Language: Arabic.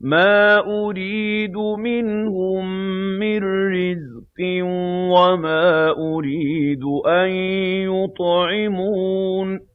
مَا أُرِيدُ مِنْهُم مِّن رِّزْقٍ وَمَا أُرِيدُ أَن يُطْعِمُونِ